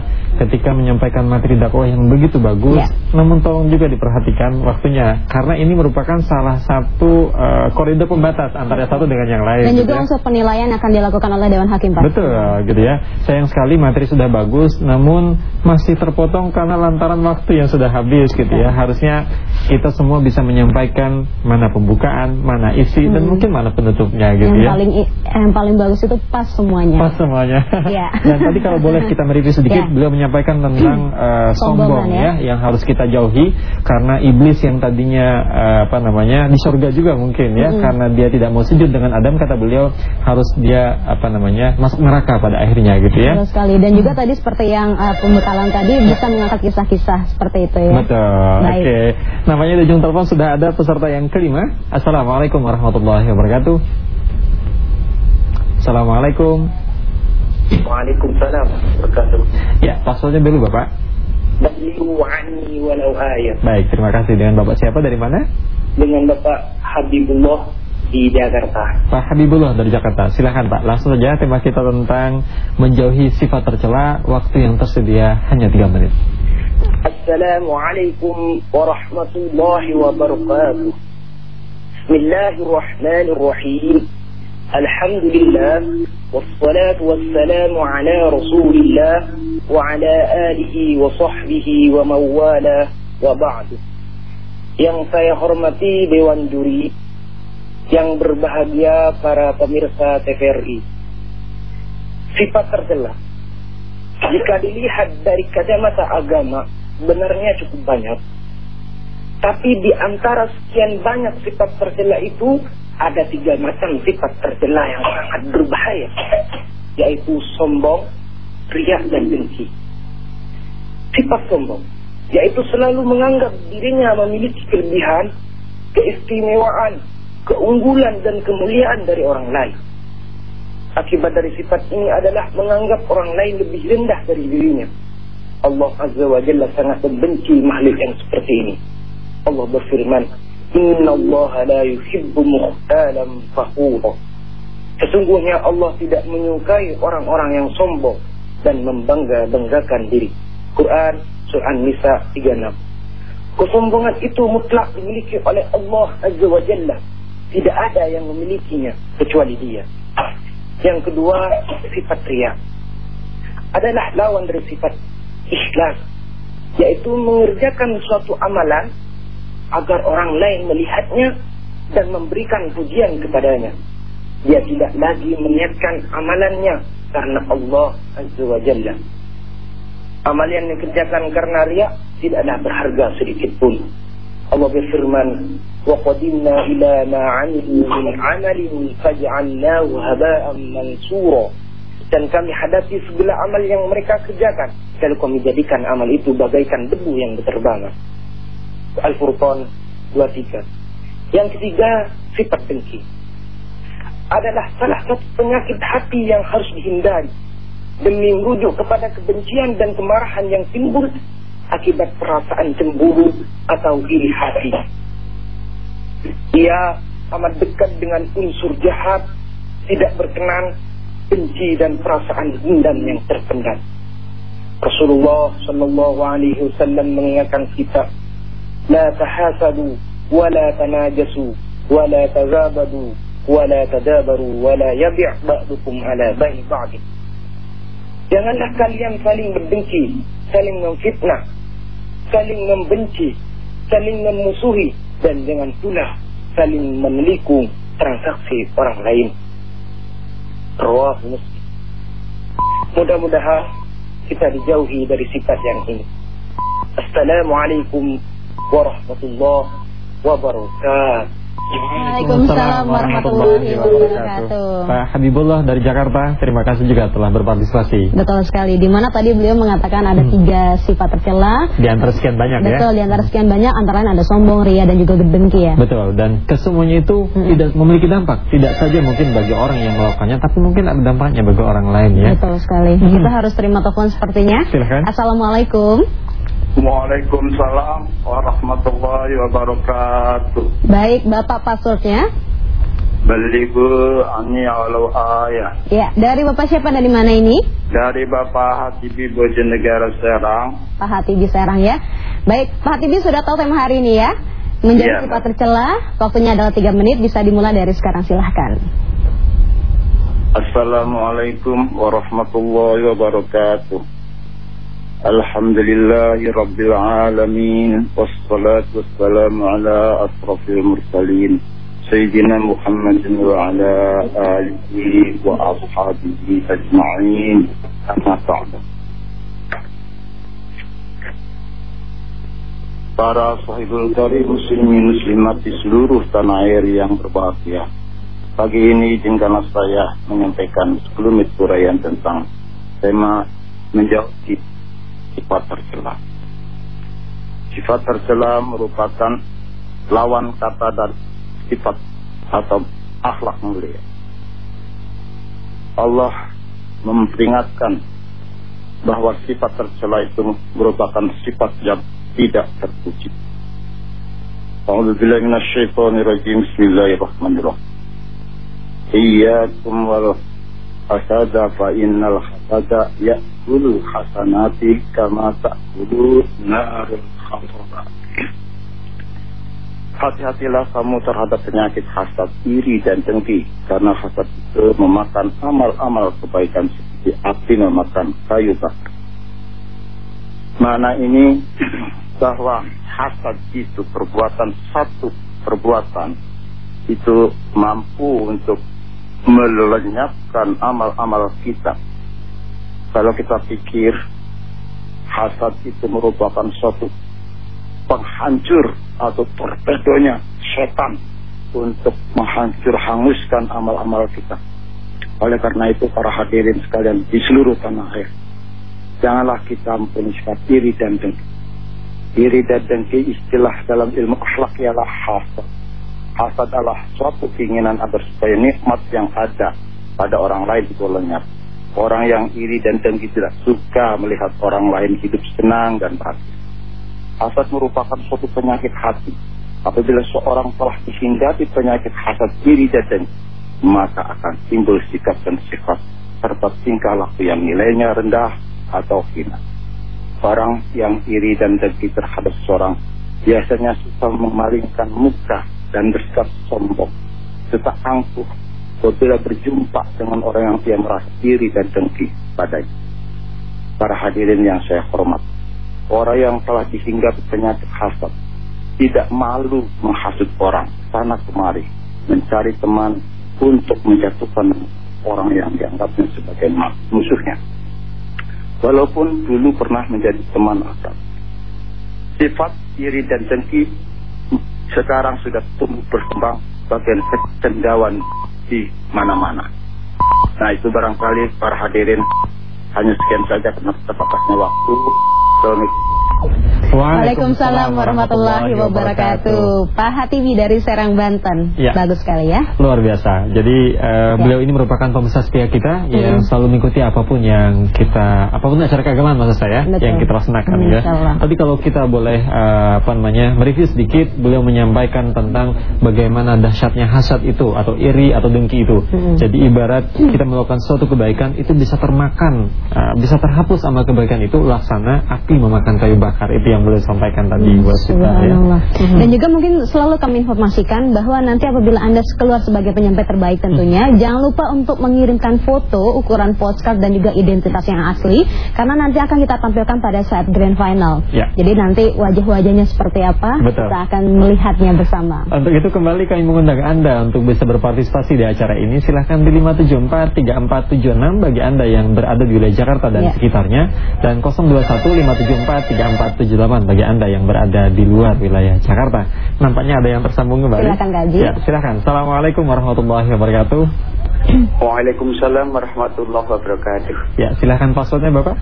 ketika menyampaikan materi dakwah yang begitu bagus, Ya. namun tolong juga diperhatikan waktunya karena ini merupakan salah satu uh, koridor pembatas antara satu dengan yang lain. Dan gitu juga ya. unsur penilaian akan dilakukan oleh Dewan Hakim Pak. Betul gitu ya. Sayang sekali materi sudah bagus namun masih terpotong karena lantaran waktu yang sudah habis gitu ya. Harusnya kita semua bisa menyampaikan mana pembukaan, mana isi dan mungkin mana penutupnya gitu yang ya. paling yang paling bagus itu pas semuanya. Pas semuanya. Iya. Dan tadi kalau boleh kita mereview sedikit, Iya. beliau menyampaikan tentang eh, Sombongan, sombong ya. ya. yang harus kita jauhi karena iblis yang tadinya eh, apa namanya di surga juga mungkin ya, karena dia tidak mau sujud dengan Adam kata beliau harus dia apa namanya masuk neraka pada akhirnya gitu ya. Betul sekali. Dan juga tadi seperti yang uh, pembekalan tadi bisa mengangkat kisah-kisah seperti itu ya. Betul. Baik. Oke. Namanya di ujung telepon sudah ada peserta yang kelima. Assalamualaikum warahmatullahi wabarakatuh. Assalamualaikum. Waalaikumsalam wabarakatuh. Ya, passwordnya dulu Bapak. Baliru anni walau ayat Baik, terima kasih. Dengan Bapak siapa dari mana? dengan Bapak Habibullah di Jakarta. Pak Habibullah dari Jakarta. Silahkan Pak, langsung saja tema kita tentang menjauhi sifat tercela. Waktu yang tersedia hanya 3 menit. Assalamualaikum warahmatullahi wabarakatuh. Bismillahirrahmanirrahim. Alhamdulillah wassalatu wassalamu ala Rasulillah wa ala alihi wa sahbihi wa mawala wa ba'du. Yang saya hormati Dewan Juri, yang berbahagia para pemirsa TVRI. Sifat tercela jika dilihat dari kacamata agama, benarnya cukup banyak. Tapi di antara sekian banyak sifat tercela itu, ada tiga macam sifat tercela yang sangat berbahaya. Yaitu sombong, riak, dan dengki. Sifat sombong, yaitu selalu menganggap dirinya memiliki kelebihan, keistimewaan, keunggulan, dan kemuliaan dari orang lain. Akibat dari sifat ini adalah menganggap orang lain lebih rendah dari dirinya. Allah Azza wa Jalla sangat membenci makhluk yang seperti ini. Allah berfirman, Inna Allah la yuhibbu mukhtalan fakhura. Sesungguhnya Allah tidak menyukai orang-orang yang sombong dan membangga-banggakan diri. Quran Surah An-Nisa 36. Kesombongan itu mutlak dimiliki oleh Allah Azza wa Jalla. Tidak ada yang memilikinya kecuali dia. Yang kedua, sifat riya. Adalah lawan dari sifat ikhlas. Yaitu mengerjakan suatu amalan agar orang lain melihatnya dan memberikan pujian kepadanya. Dia tidak lagi meniatkan amalannya karena Allah Azza wa Jalla. Amal yang dikerjakan karena riya tidaklah berharga sedikit pun. Allah berfirman, "Wa qadimna ila ma 'amilu min 'amalin faj'alnahu haba'an. Dan kami hadapi segala amal yang mereka kerjakan, lalu kami jadikan amal itu bagaikan debu yang berterbangan. Al-Furqan 23. Yang ketiga, sifat dengki. Adalah salah satu penyakit hati yang harus dihindari. Demi merujuk kepada kebencian dan kemarahan yang timbul akibat perasaan cemburu atau iri hati. Ia amat dekat dengan unsur jahat, tidak berkenan, benci dan perasaan dendam yang terpendam. Rasulullah Shallallahu Alaihi Wasallam mengingatkan kita, لا تحاسدوا ولا تناجسوا ولا تزابدوا ولا تدابروا ولا يبع بعضكم على بيع بعض Janganlah kalian saling berdengki, saling memfitnah, saling membenci, saling memusuhi, dan jangan pula saling menelikung transaksi orang lain. Rawah Muslim. Mudah-mudahan kita dijauhi dari sifat yang ini. Assalamualaikum warahmatullahi wabarakatuh. Waalaikumsalam warahmatullahi wabarakatuh. Pak Habibullah dari Jakarta, terima kasih juga telah berpartisipasi. Betul sekali. Di mana tadi beliau mengatakan ada Hmm. tiga sifat tercela. Di antara sekian banyak ya. Betul, di antara sekian banyak antara lain ada sombong, ria dan juga gedengki ya. Betul, dan kesemuanya itu Hmm. tidak memiliki dampak. Tidak saja mungkin bagi orang yang melakukannya, tapi mungkin ada dampaknya bagi orang lain ya. Betul sekali. Hmm. Kita harus terima telepon sepertinya. Silakan. Assalamualaikum. Waalaikumsalam warahmatullahi wabarakatuh. Baik, Bapak passwordnya. Balighu anni walau ayah. Ya, dari Bapak siapa dari mana ini? Dari Bapak Hatibi Bojonegoro Serang. Pak Hatibi Serang ya. Baik, Pak Hatibi sudah tahu tema hari ini ya? Menjadi Iya. sifat tercela. Waktunya adalah 3 menit, bisa dimulai dari sekarang silahkan. Assalamualaikum warahmatullahi wabarakatuh. Rabbil alamin wassalatu wassalamu ala asrafil mursalin sayyidina Muhammadin wa ala alihi wa ashabihi ajma'in amma ba'du. Para sahibul karim muslimin muslimat di seluruh tanah air yang berbahagia. Pagi ini izinkanlah saya menyampaikan sekelumit uraian tentang tema menjauhi sifat tercela. Sifat tercela merupakan lawan kata dari sifat atau akhlak mulia. Allah memperingatkan bahwa sifat tercela itu merupakan sifat yang tidak terpuji. A'udzubillahi. Bismillahirrahmanirrahim. Iyyakum wal hasada fa innal hasada ya'kulu hasanati kama ta'kulu narul khamra. Hati-hatilah kamu terhadap penyakit hasad, iri dan dengki karena hasad itu memakan amal-amal kebaikan seperti api memakan kayu bakar. Mana ini bahwa hasad itu perbuatan satu perbuatan itu mampu untuk melenyapkan amal-amal kita. Kalau kita pikir hasad itu merupakan suatu penghancur atau torpedonya setan untuk menghancur hanguskan amal-amal kita. Oleh karena itu para hadirin sekalian di seluruh tanah air, janganlah kita mempunyai sifat iri dan dengki. Iri dan dengki istilah dalam ilmu akhlak ialah hasad. Hasad adalah suatu keinginan agar supaya nikmat yang ada pada orang lain itu lenyap. Orang yang iri dan dengki tidak suka melihat orang lain hidup senang dan bahagia. Hasad merupakan suatu penyakit hati. Apabila seorang telah dihinggapi penyakit hasad iri dan dengki, maka akan timbul sikap dan sifat serta tingkah laku yang nilainya rendah atau hina. Orang yang iri dan dengki terhadap seorang biasanya suka memalingkan muka dan bersikap sombong, serta angkuh apabila berjumpa dengan orang yang dia merasa iri dan dengki padanya. Para hadirin yang saya hormat, orang yang telah dihinggapi penyakit hasad tidak malu menghasut orang sana kemari mencari teman untuk menjatuhkan orang yang dianggapnya sebagai musuhnya walaupun dulu pernah menjadi teman akrab sifat iri dan dengki sekarang sudah tumbuh berkembang bagian kecendawan di mana-mana. Nah itu barangkali para hadirin hanya sekian saja. Karena terbatasnya waktu Waalaikumsalam warahmatullahi wabarakatuh. Pak Hatibi dari Serang Banten. Ya. Bagus sekali ya. Luar biasa. Jadi uh, beliau ini merupakan pemirsa setia kita yang Mm. selalu mengikuti apa pun yang kita apa pun acara keagamaan maksud saya Betul. yang kita laksanakan Mm, ya. Tapi kalau kita boleh uh, apa namanya mereview sedikit, beliau menyampaikan tentang bagaimana dahsyatnya hasad itu atau iri atau dengki itu. Mm. Jadi ibarat kita melakukan suatu kebaikan itu bisa termakan, uh, bisa terhapus sama kebaikan itu laksana api memakan kayu bakar. Itu yang beliau sampaikan tadi buat kita ya. Subhanallah. Dan juga mungkin selalu kami informasikan bahwa nanti apabila Anda keluar sebagai penyampai terbaik tentunya, jangan lupa untuk mengirimkan foto, ukuran postcard dan juga identitas yang asli karena nanti akan kita tampilkan pada saat grand final. Ya. Jadi nanti wajah-wajahnya seperti apa, Betul. kita akan melihatnya bersama. Untuk itu kembali kami mengundang Anda untuk bisa berpartisipasi di acara ini. Silahkan di 574-3476 bagi Anda yang berada di wilayah Jakarta dan Ya. sekitarnya. Dan 0215743478 bagi Anda yang berada di luar wilayah Jakarta. Nampaknya ada yang tersambung kembali. Silakan, Haji. Ya, silakan. Assalamualaikum warahmatullahi wabarakatuh. Waalaikumsalam warahmatullahi wabarakatuh. Ya, silakan passwordnya Bapak.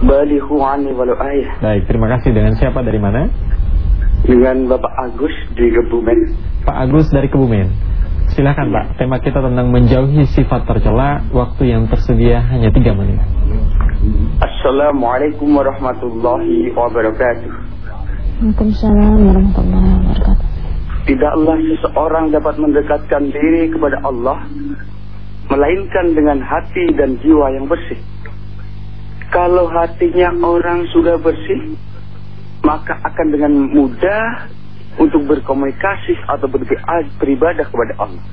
Balighu anni walau ayah Baik, terima kasih. Dengan siapa dari mana? dengan Bapak Agus di Kebumen. Pak Agus dari Kebumen. Silakan Pak, tema kita tentang menjauhi sifat tercela, waktu yang tersedia hanya 3 menit. Assalamualaikum warahmatullahi wabarakatuh. Waalaikumsalam warahmatullahi wabarakatuh. tidaklah seseorang dapat mendekatkan diri kepada Allah melainkan dengan hati dan jiwa yang bersih. Kalau hatinya orang sudah bersih, maka akan dengan mudah untuk berkomunikasi atau beribadah kepada Allah.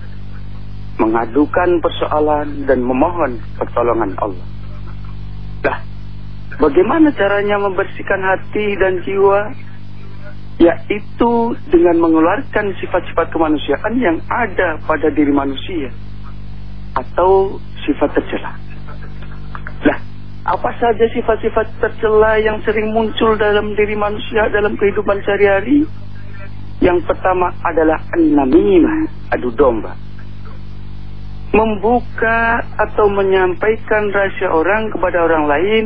Mengadukan persoalan dan memohon pertolongan Allah. Bagaimana caranya membersihkan hati dan jiwa? Yaitu dengan mengeluarkan sifat-sifat kemanusiaan yang ada pada diri manusia atau sifat tercela. Nah, apa saja sifat-sifat tercela yang sering muncul dalam diri manusia dalam kehidupan sehari-hari? Yang pertama adalah an-namimah, adu domba. Membuka atau menyampaikan rahasia orang kepada orang lain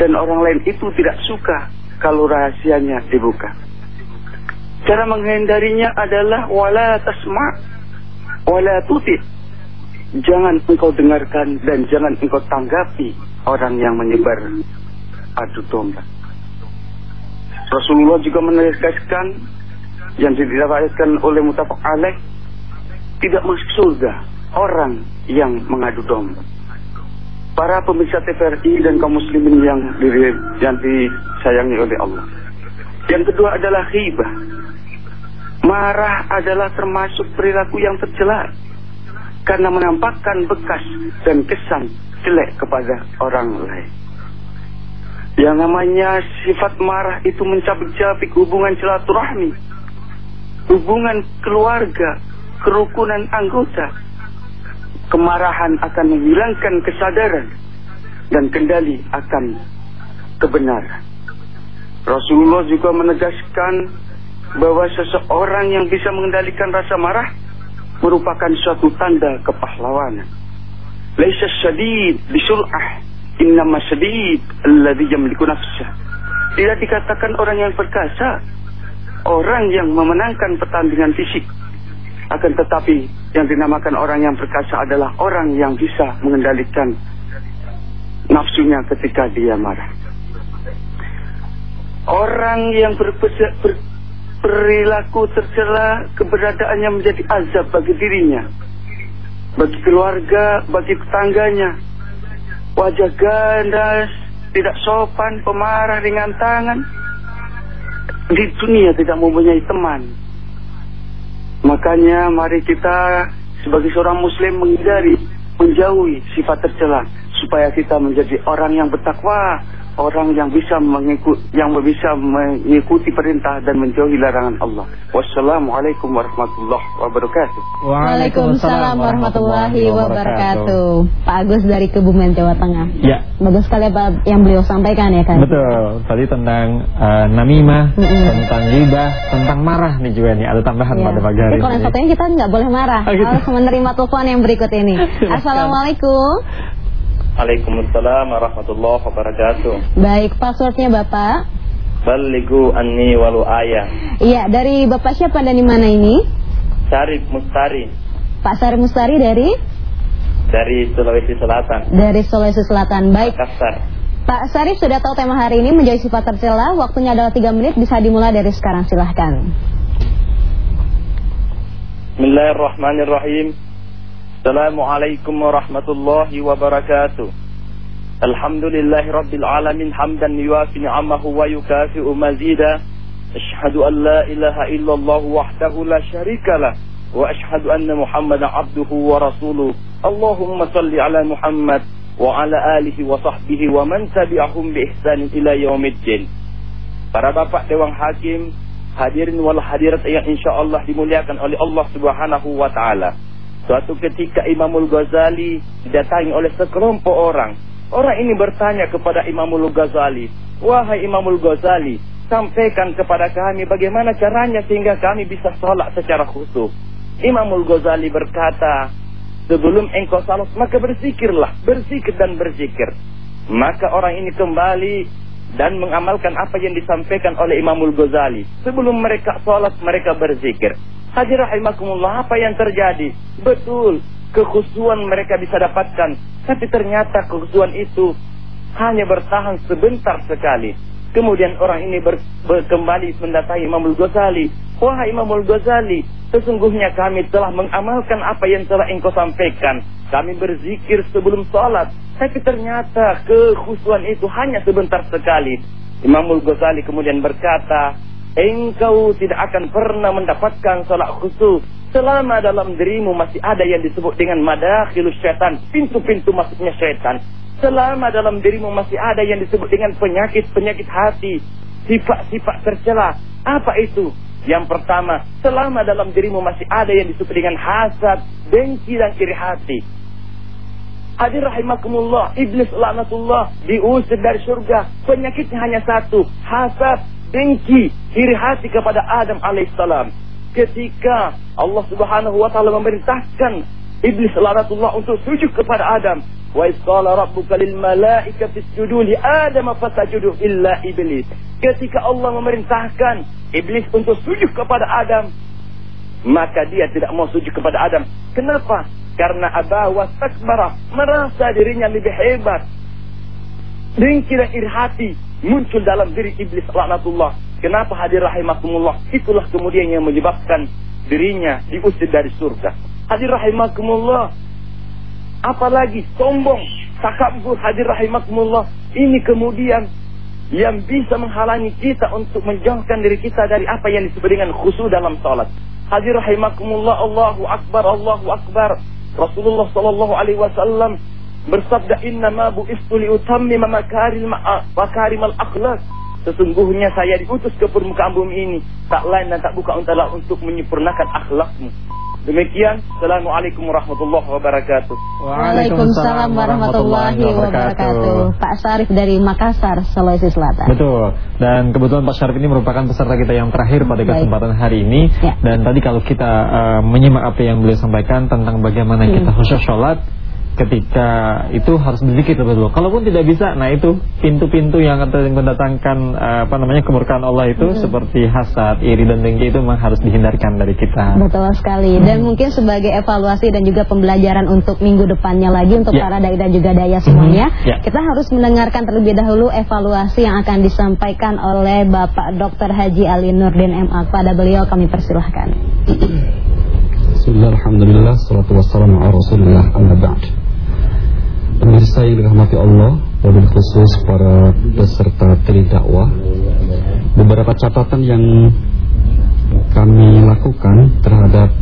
dan orang lain itu tidak suka kalau rahasianya dibuka. Cara menghindarinya adalah wala tasma wala tuti jangan engkau dengarkan dan jangan engkau tanggapi orang yang menyebar adu domba. Rasulullah juga menegaskan yang diriwayatkan oleh mutafak alaih tidak masuk surga orang yang mengadu domba. Para pemirsa TVRI dan kaum muslimin yang diri, yang disayangi oleh Allah. Yang kedua adalah hibah. Marah adalah termasuk perilaku yang tercela karena menampakkan bekas dan kesan jelek kepada orang lain. Yang namanya sifat marah itu mencabik-cabik hubungan silaturahmi, hubungan keluarga, kerukunan anggota. Kemarahan akan menghilangkan kesadaran dan kendali akan kebenaran. Rasulullah juga menegaskan bahwa seseorang yang bisa mengendalikan rasa marah merupakan suatu tanda kepahlawanan. Laisa syadid bisur'ah, innama syadid alladhi yamliku nafsah. Tidak dikatakan orang yang perkasa, orang yang memenangkan pertandingan fisik. Akan tetapi yang dinamakan orang yang perkasa adalah orang yang bisa mengendalikan nafsunya ketika dia marah. Orang yang ber, ber, tercela keberadaannya menjadi azab bagi dirinya, bagi keluarga, bagi tetangganya. Wajah gandas, tidak sopan, pemarah, ringan tangan. Di dunia tidak mempunyai teman. Makanya mari kita sebagai seorang muslim menghindari, menjauhi sifat tercela supaya kita menjadi orang yang bertakwa, orang yang bisa mengikuti yang bisa mengikuti perintah dan menjauhi larangan Allah. Wassalamualaikum warahmatullahi wabarakatuh. Waalaikumsalam warahmatullahi wabarakatuh. Pak Agus dari Kebumen Jawa Tengah. Ya. Bagus sekali Pak yang beliau sampaikan ya kan. Betul. Tadi tentang uh, namimah, mm -hmm. tentang ghibah, tentang marah nih juga nih ada tambahan ya. pada pagi hari. kalau yang satunya kita nggak boleh marah, oh, gitu. harus menerima telepon yang berikut ini. Assalamualaikum. Waalaikumsalam warahmatullahi wabarakatuh. Baik, passwordnya Bapak? Baligu anni walu ayah. Iya, dari Bapak siapa dan di mana ini? Sarif Mustari. Pak Sarif Mustari dari? Dari Sulawesi Selatan. Dari Sulawesi Selatan. Baik. Makassar. Pak Sarif sudah tahu tema hari ini menjadi sifat tercela. Waktunya adalah 3 menit, bisa dimulai dari sekarang. Silahkan. Bismillahirrahmanirrahim. Assalamualaikum warahmatullahi wabarakatuh. Alhamdulillahi rabbil alamin hamdan yuafi ni'amahu wa yukafi'u mazida. Ashhadu an la ilaha illallah wahdahu la syarikalah wa ashhadu anna Muhammadan abduhu wa rasuluh. Allahumma salli ala Muhammad wa ala alihi wa sahbihi wa man tabi'ahum bi ihsan ila yaumiddin. Para bapak dewan hakim, hadirin wal hadirat yang insyaallah dimuliakan oleh Allah Subhanahu wa taala. Suatu ketika Imamul Ghazali didatangi oleh sekelompok orang. Orang ini bertanya kepada Imamul Ghazali, "Wahai Imamul Ghazali, sampaikan kepada kami bagaimana caranya sehingga kami bisa sholat secara khusyuk." Imamul Ghazali berkata, "Sebelum engkau salat, maka berzikirlah, berzikir dan berzikir." Maka orang ini kembali dan mengamalkan apa yang disampaikan oleh Imamul Ghazali. Sebelum mereka sholat, mereka berzikir. Hadir rahimakumullah, apa yang terjadi? Betul, kekhusuan mereka bisa dapatkan. Tapi ternyata kekhusuan itu hanya bertahan sebentar sekali. Kemudian orang ini ber, ber, kembali mendatangi Imam Ghazali. Wahai Imamul Ghazali, sesungguhnya kami telah mengamalkan apa yang telah engkau sampaikan. Kami berzikir sebelum sholat. Tapi ternyata kekhusuan itu hanya sebentar sekali. Imamul Ghazali kemudian berkata, engkau tidak akan pernah mendapatkan sholat khusus selama dalam dirimu masih ada yang disebut dengan madakhilus syaitan, pintu-pintu masuknya syaitan. Selama dalam dirimu masih ada yang disebut dengan penyakit-penyakit hati, sifat-sifat tercela. Apa itu? Yang pertama, selama dalam dirimu masih ada yang disebut dengan hasad, dengki dan kiri hati. Hadir rahimakumullah, iblis laknatullah diusir dari surga. Penyakitnya hanya satu, hasad, dengki, kiri hati kepada Adam alaihissalam. Ketika Allah subhanahu wa ta'ala memerintahkan iblis laknatullah untuk sujud kepada Adam. Wa isqala rabbuka lil malaikati isjudu li Adam fasajudu illa iblis. Ketika Allah memerintahkan iblis untuk sujud kepada Adam, maka dia tidak mau sujud kepada Adam. Kenapa? Karena aba wastakbara, merasa dirinya lebih hebat. Dengki dan iri hati muncul dalam diri iblis laknatullah. Kenapa hadir rahimakumullah? Itulah kemudian yang menyebabkan dirinya diusir dari surga. Hadir rahimakumullah, apalagi sombong, takabur hadir rahimakumullah. Ini kemudian yang bisa menghalangi kita untuk menjauhkan diri kita dari apa yang disebut dengan khusu dalam salat. Hadir rahimakumullah Allahu akbar Allahu akbar. Rasulullah sallallahu alaihi wasallam bersabda inna ma bu'istu li utammima makarim makarimal akhlak. Sesungguhnya saya diutus ke permukaan bumi ini tak lain dan tak bukan untuk menyempurnakan akhlakmu. Demikian, Assalamualaikum warahmatullahi wabarakatuh. Waalaikumsalam warahmatullahi wabarakatuh. Pak Syarif dari Makassar, Sulawesi Selatan. Betul. Dan kebetulan Pak Syarif ini merupakan peserta kita yang terakhir pada kesempatan hari ini. Ya. Dan tadi kalau kita uh, menyimak apa yang beliau sampaikan tentang bagaimana hmm. kita khusus sholat, ketika itu harus berzikir terlebih dulu. Kalaupun tidak bisa, nah itu pintu-pintu yang akan mendatangkan eh, apa namanya kemurkaan Allah itu hmm. seperti hasad, iri dan dengki itu memang harus dihindarkan dari kita. Betul sekali. Dan hmm. mungkin sebagai evaluasi dan juga pembelajaran untuk minggu depannya lagi untuk ya. para dai dan juga daya semuanya, hmm. ya. kita harus mendengarkan terlebih dahulu evaluasi yang akan disampaikan oleh Bapak Dr. Haji Ali Nurdin MA. Pada beliau kami persilahkan. Bismillah, Alhamdulillah, salatu wassalamu ala rasulillah, amma ba'd Pemirsa yang dirahmati Allah, wabil khusus para peserta dakwah Beberapa catatan yang kami lakukan terhadap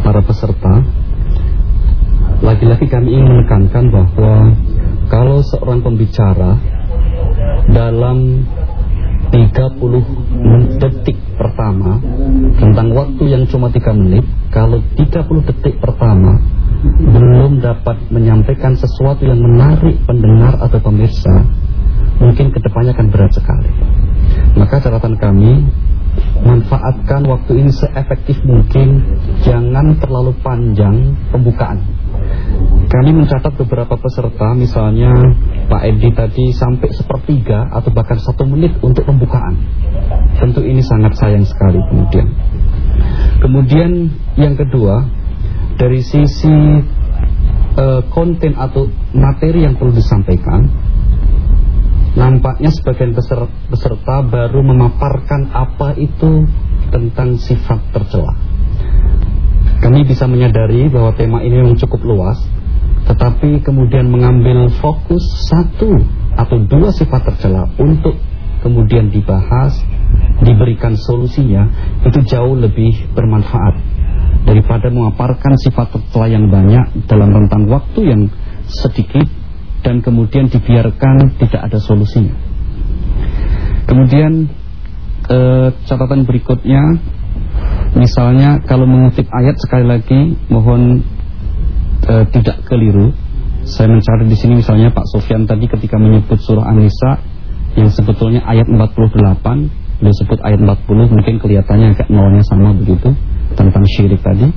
para peserta. Lagi-lagi kami ingin menekankan bahwa Kalau seorang pembicara dalam 30 detik pertama tentang waktu yang cuma 3 menit. Kalau 30 detik pertama belum dapat menyampaikan sesuatu yang menarik pendengar atau pemirsa mungkin ke depannya akan berat sekali. Maka catatan kami manfaatkan waktu ini seefektif mungkin. Jangan terlalu panjang pembukaan kami mencatat beberapa peserta, misalnya Pak Edi tadi sampai sepertiga atau bahkan satu menit untuk pembukaan. Tentu ini sangat sayang sekali kemudian. Kemudian yang kedua, dari sisi uh, konten atau materi yang perlu disampaikan, nampaknya sebagian peserta, baru memaparkan apa itu tentang sifat tercela. Kami bisa menyadari bahwa tema ini memang cukup luas, tetapi kemudian mengambil fokus satu atau dua sifat tercela untuk kemudian dibahas, diberikan solusinya, itu jauh lebih bermanfaat daripada memaparkan sifat tercela yang banyak dalam rentang waktu yang sedikit dan kemudian dibiarkan tidak ada solusinya. Kemudian eh, catatan berikutnya, misalnya kalau mengutip ayat sekali lagi mohon e, tidak keliru. Saya mencari di sini misalnya Pak Sofyan tadi ketika menyebut surah An-Nisa yang sebetulnya ayat 48, beliau sebut ayat 40, mungkin kelihatannya agak nolnya sama begitu tentang syirik tadi.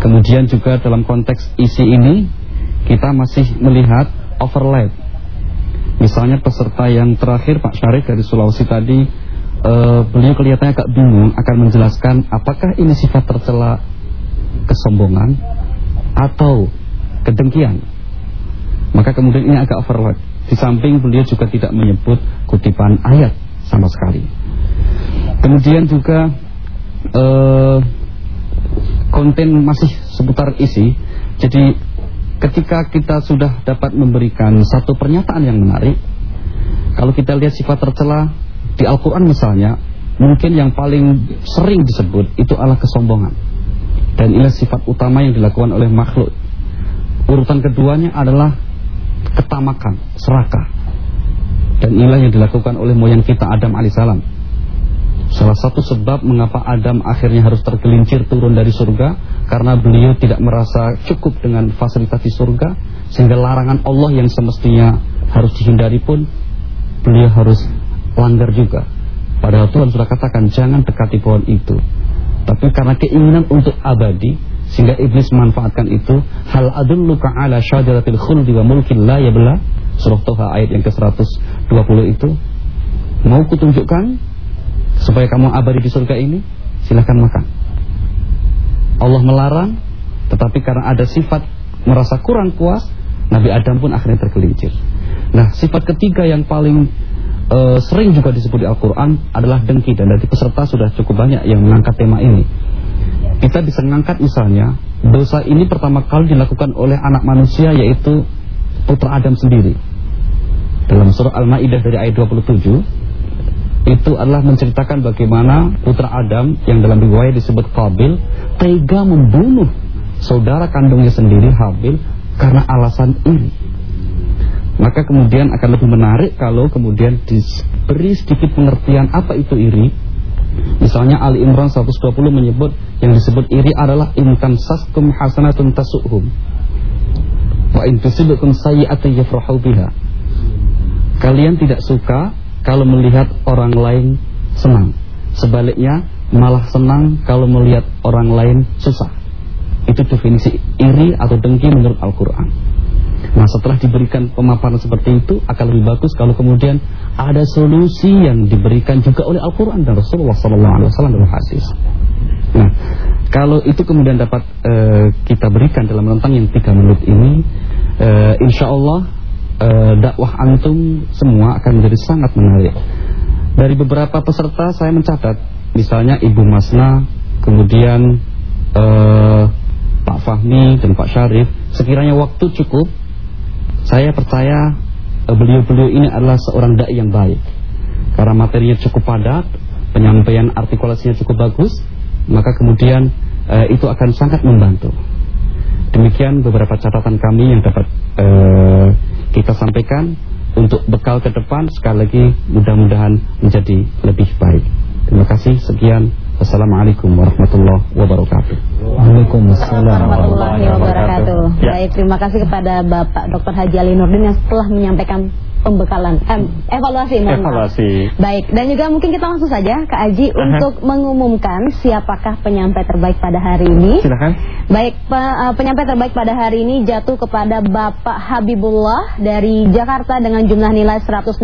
Kemudian juga dalam konteks isi ini kita masih melihat overlap. Misalnya peserta yang terakhir Pak Syarif dari Sulawesi tadi uh, beliau kelihatannya agak bingung akan menjelaskan apakah ini sifat tercela kesombongan atau kedengkian. Maka kemudian ini agak overload. Di samping beliau juga tidak menyebut kutipan ayat sama sekali. Kemudian juga uh, konten masih seputar isi. Jadi ketika kita sudah dapat memberikan satu pernyataan yang menarik, kalau kita lihat sifat tercela di Al-Quran misalnya, mungkin yang paling sering disebut itu adalah kesombongan. Dan inilah sifat utama yang dilakukan oleh makhluk. Urutan keduanya adalah ketamakan, serakah. Dan inilah yang dilakukan oleh moyang kita Adam alaihissalam. Salah satu sebab mengapa Adam akhirnya harus tergelincir turun dari surga karena beliau tidak merasa cukup dengan fasilitas di surga sehingga larangan Allah yang semestinya harus dihindari pun beliau harus langgar juga. Padahal Tuhan sudah katakan jangan dekati pohon itu. Tapi karena keinginan untuk abadi sehingga iblis memanfaatkan itu hal adulluka ala syajaratil khuldi wa mulkin la yabla. Surah Toha ayat yang ke-120 itu. Mau kutunjukkan supaya kamu abadi di surga ini? Silahkan makan. Allah melarang tetapi karena ada sifat merasa kurang puas Nabi Adam pun akhirnya tergelincir. Nah sifat ketiga yang paling uh, sering juga disebut di Al-Quran adalah dengki. Dan dari peserta sudah cukup banyak yang mengangkat tema ini. Kita bisa mengangkat misalnya dosa ini pertama kali dilakukan oleh anak manusia yaitu putra Adam sendiri. Dalam surah Al-Maidah dari ayat 27 itu adalah menceritakan bagaimana putra Adam yang dalam riwayat disebut Qabil tega membunuh saudara kandungnya sendiri Habil karena alasan ini. Maka kemudian akan lebih menarik kalau kemudian diberi sedikit pengertian apa itu iri. Misalnya Ali Imran 120 menyebut yang disebut iri adalah intan saskum hasanatun tasuhum. Wa in tusibukum yafrahu biha. Kalian tidak suka kalau melihat orang lain senang. Sebaliknya malah senang kalau melihat orang lain susah. Itu definisi iri atau dengki menurut Al-Quran. Nah setelah diberikan pemaparan seperti itu akan lebih bagus kalau kemudian ada solusi yang diberikan juga oleh Al-Quran dan Rasulullah SAW dalam hadis. Nah kalau itu kemudian dapat uh, kita berikan dalam rentang yang tiga menit ini, uh, insya Allah uh, dakwah antum semua akan menjadi sangat menarik. Dari beberapa peserta saya mencatat, misalnya Ibu Masna, kemudian uh, Pak Fahmi dan Pak Syarif, sekiranya waktu cukup, saya percaya eh, beliau-beliau ini adalah seorang dai yang baik. Karena materinya cukup padat, penyampaian artikulasinya cukup bagus, maka kemudian uh, itu akan sangat membantu. Demikian beberapa catatan kami yang dapat uh, kita sampaikan untuk bekal ke depan sekali lagi mudah-mudahan menjadi lebih baik. Terima kasih sekian. Assalamualaikum warahmatullahi wabarakatuh. Waalaikumsalam warahmatullahi wabarakatuh. Baik, terima kasih kepada Bapak Dr. Haji Ali Nurdin yang setelah menyampaikan pembekalan eh, evaluasi mohon evaluasi. Maaf. Baik, dan juga mungkin kita langsung saja Kak Aji uh -huh. untuk mengumumkan siapakah penyampai terbaik pada hari ini. Silakan. Baik, pe, uh, penyampai terbaik pada hari ini jatuh kepada Bapak Habibullah dari Jakarta dengan jumlah nilai 169.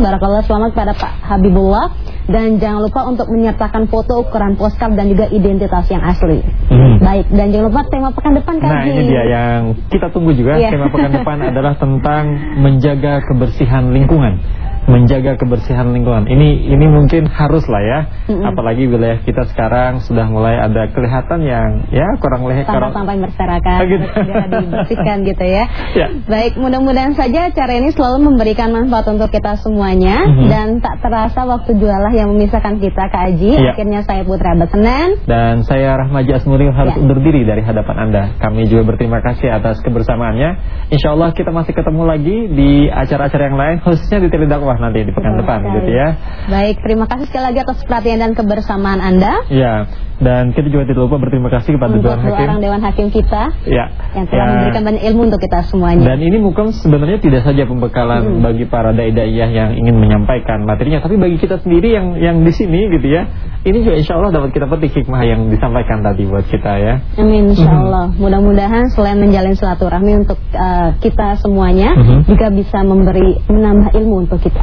Barakallah selamat kepada Pak Habibullah dan jangan lupa untuk menyertakan foto ukuran postcard dan juga identitas yang asli. Hmm. Baik, dan jangan lupa tema pekan depan Kak Nah, ini dia yang kita tunggu juga. Yeah. Tema pekan depan adalah tentang menjaga kebersihan lingkungan menjaga kebersihan lingkungan. Ini ini mungkin harus lah ya. Mm -hmm. Apalagi wilayah kita sekarang sudah mulai ada kelihatan yang ya kurang lebih sampah-sampah berserakan gitu. dibersihkan gitu ya. ya. Baik, mudah-mudahan saja cara ini selalu memberikan manfaat untuk kita semuanya mm -hmm. dan tak terasa waktu jualah yang memisahkan kita Kak Aji. Ya. Akhirnya saya Putra Besenan dan saya Rahmaji Asmuri harus ya. undur diri dari hadapan Anda. Kami juga berterima kasih atas kebersamaannya. Insya Allah kita masih ketemu lagi di acara-acara yang lain khususnya di Teledakwah nanti di pekan depan gitu ya. Baik, terima kasih sekali lagi atas perhatian dan kebersamaan Anda. Iya. Dan kita juga tidak lupa berterima kasih kepada Dewan Hakim. orang Dewan Hakim kita ya. yang telah ya. memberikan banyak ilmu untuk kita semuanya. Dan ini mungkin sebenarnya tidak saja pembekalan hmm. bagi para dai-daiyah yang ingin menyampaikan materinya, tapi bagi kita sendiri yang yang di sini gitu ya. Ini juga insya Allah dapat kita petik hikmah yang disampaikan tadi buat kita ya. Amin insya Allah. Hmm. Mudah-mudahan selain menjalin silaturahmi untuk uh, kita semuanya, hmm. juga bisa memberi menambah ilmu untuk kita.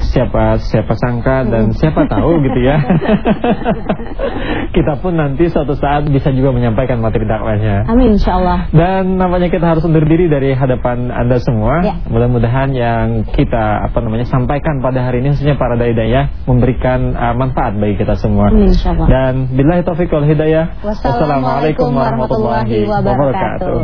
Siapa siapa sangka dan hmm. siapa tahu gitu ya. kita pun nanti suatu saat bisa juga menyampaikan materi dakwahnya. Amin insyaallah. Dan namanya kita harus undur diri dari hadapan Anda semua. Ya. Mudah-mudahan yang kita apa namanya sampaikan pada hari ini khususnya para dai-dai memberikan uh, manfaat bagi kita semua. Insyaallah. Dan billahi taufiq wal hidayah. Wassalamualaikum warahmatullahi wabarakatuh.